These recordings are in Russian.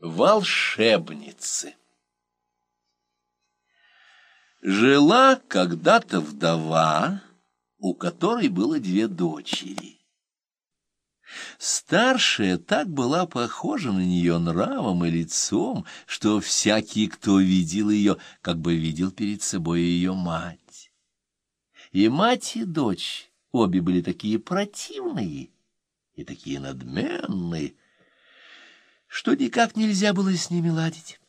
Волшебницы Жила когда-то вдова, у которой было две дочери. Старшая так была похожа на нее нравом и лицом, что всякий, кто видел ее, как бы видел перед собой ее мать. И мать, и дочь обе были такие противные и такие надменные, что никак нельзя было с ними ладить.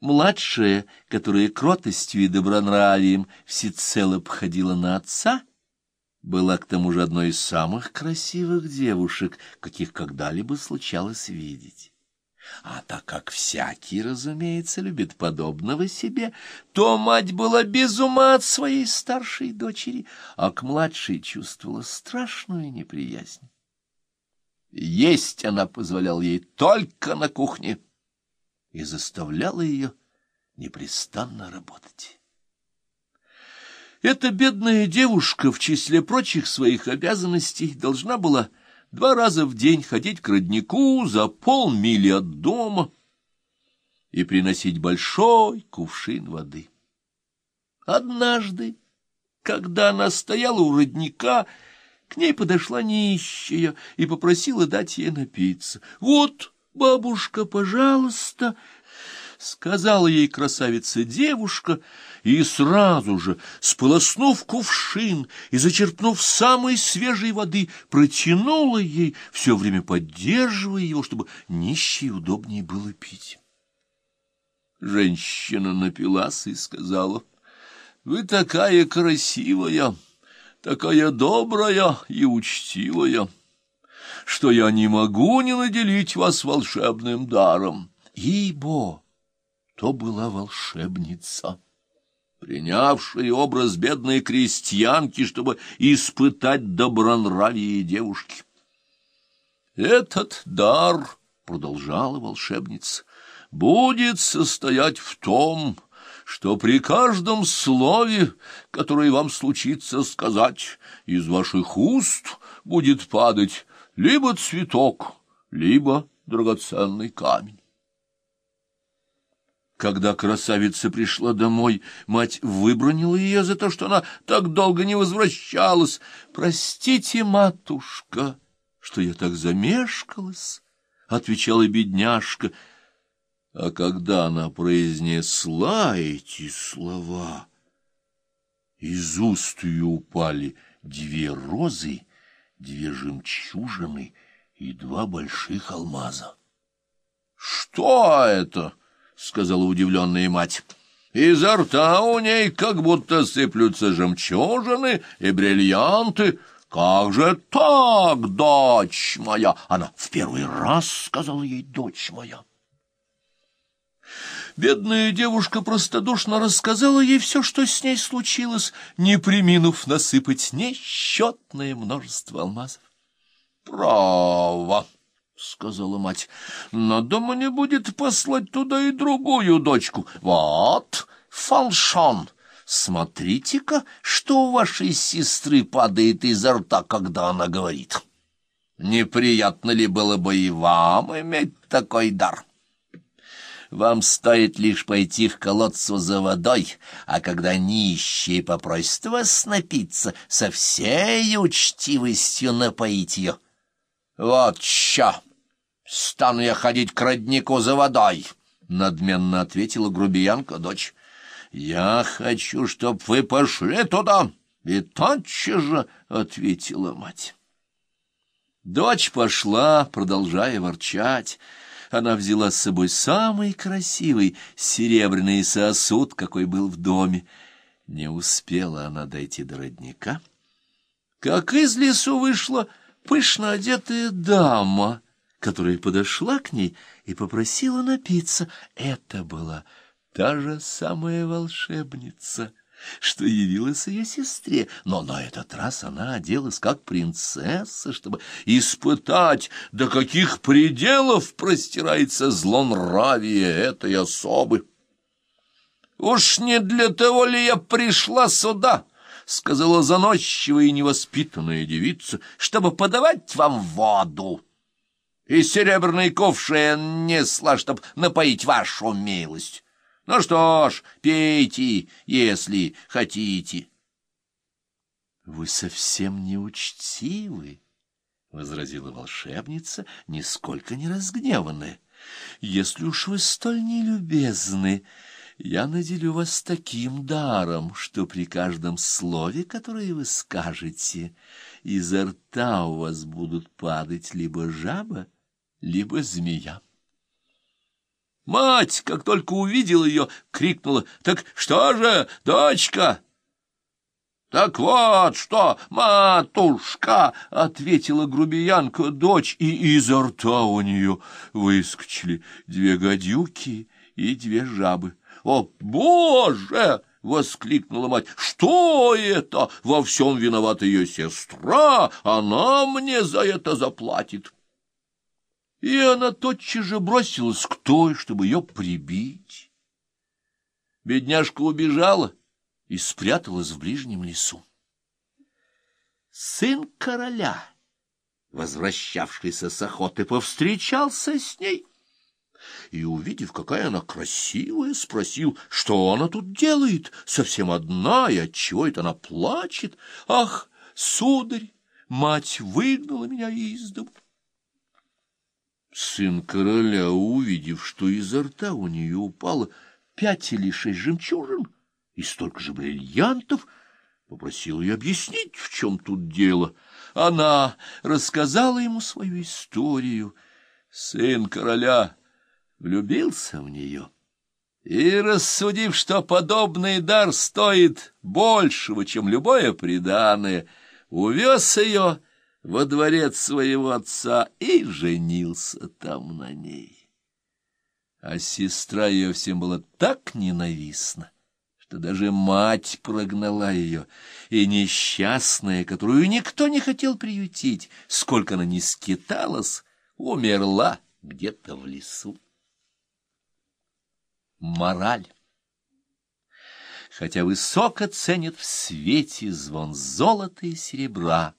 Младшая, которая кротостью и добронравием всецело походила на отца, была к тому же одной из самых красивых девушек, каких когда-либо случалось видеть. А так как всякий, разумеется, любит подобного себе, то мать была без ума от своей старшей дочери, а к младшей чувствовала страшную неприязнь. Есть она позволяла ей только на кухне и заставляла ее непрестанно работать. Эта бедная девушка в числе прочих своих обязанностей должна была два раза в день ходить к роднику за полмили от дома и приносить большой кувшин воды. Однажды, когда она стояла у родника, к ней подошла нищая и попросила дать ей напиться. «Вот, бабушка, пожалуйста!» — сказала ей красавица-девушка, и сразу же, сполоснув кувшин и зачерпнув самой свежей воды, протянула ей, все время поддерживая его, чтобы нищей удобнее было пить. Женщина напилась и сказала, «Вы такая красивая!» Такая добрая и учтивая, что я не могу не наделить вас волшебным даром. Ибо то была волшебница, принявшая образ бедной крестьянки, чтобы испытать добронравие девушки. Этот дар, — продолжала волшебница, — будет состоять в том, что при каждом слове, которое вам случится сказать, из ваших уст будет падать либо цветок, либо драгоценный камень. Когда красавица пришла домой, мать выбронила ее за то, что она так долго не возвращалась. «Простите, матушка, что я так замешкалась», — отвечала бедняжка, — а когда она произнесла эти слова, из уст ее упали две розы, две жемчужины и два больших алмаза. — Что это? — сказала удивленная мать. — Изо рта у ней как будто сыплются жемчужины и бриллианты. Как же так, дочь моя? Она в первый раз сказала ей дочь моя. Бедная девушка простодушно рассказала ей все, что с ней случилось, не приминув насыпать несчетное множество алмазов. — Право, — сказала мать, — надо мне будет послать туда и другую дочку. Вот, фалшон, смотрите-ка, что у вашей сестры падает изо рта, когда она говорит. Неприятно ли было бы и вам иметь такой дар? — вам стоит лишь пойти к колодцу за водой, а когда нищие попросят вас напиться, со всей учтивостью напоить ее. Вот чё! Стану я ходить к роднику за водой, — надменно ответила грубиянка дочь. Я хочу, чтоб вы пошли туда, и тотчас же ответила мать. Дочь пошла, продолжая ворчать, — она взяла с собой самый красивый серебряный сосуд, какой был в доме. Не успела она дойти до родника, как из лесу вышла пышно одетая дама, которая подошла к ней и попросила напиться. Это была та же самая волшебница — что явилась ее сестре, но на этот раз она оделась как принцесса, чтобы испытать, до каких пределов простирается злонравие этой особы. «Уж не для того ли я пришла сюда?» — сказала заносчивая и невоспитанная девица, — чтобы подавать вам воду. и серебряный ковшин несла, чтоб напоить вашу милость. Ну что ж, пейте, если хотите. — Вы совсем не учтивы, — возразила волшебница, нисколько не разгневанная. — Если уж вы столь нелюбезны, я наделю вас таким даром, что при каждом слове, которое вы скажете, изо рта у вас будут падать либо жаба, либо змея. Мать, как только увидела ее, крикнула, «Так что же, дочка?» «Так вот что, матушка!» — ответила грубиянка дочь, и изо рта у нее выскочили две гадюки и две жабы. «О, Боже!» — воскликнула мать. «Что это? Во всем виновата ее сестра, она мне за это заплатит». И она тотчас же бросилась к той, чтобы ее прибить. Бедняжка убежала и спряталась в ближнем лесу. Сын короля, возвращавшийся с охоты, повстречался с ней и, увидев, какая она красивая, спросил, что она тут делает, совсем одна, и отчего это она плачет. «Ах, сударь, мать выгнала меня из дому!» Сын короля, увидев, что изо рта у нее упало пять или шесть жемчужин и столько же бриллиантов, попросил ее объяснить, в чем тут дело. Она рассказала ему свою историю. Сын короля влюбился в нее и, рассудив, что подобный дар стоит большего, чем любое преданное, увез ее во дворец своего отца и женился там на ней. А сестра ее всем была так ненавистна, что даже мать прогнала ее, и несчастная, которую никто не хотел приютить, сколько она ни скиталась, умерла где-то в лесу. Мораль Хотя высоко ценят в свете звон золота и серебра,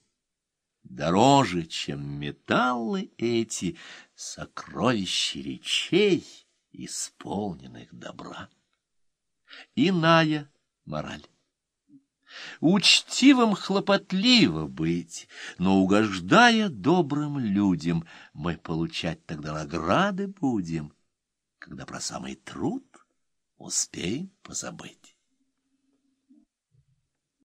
Дороже, чем металлы эти, сокровища речей, исполненных добра. Иная мораль. Учтивым хлопотливо быть, но, угождая добрым людям, мы получать тогда награды будем, когда про самый труд успеем позабыть.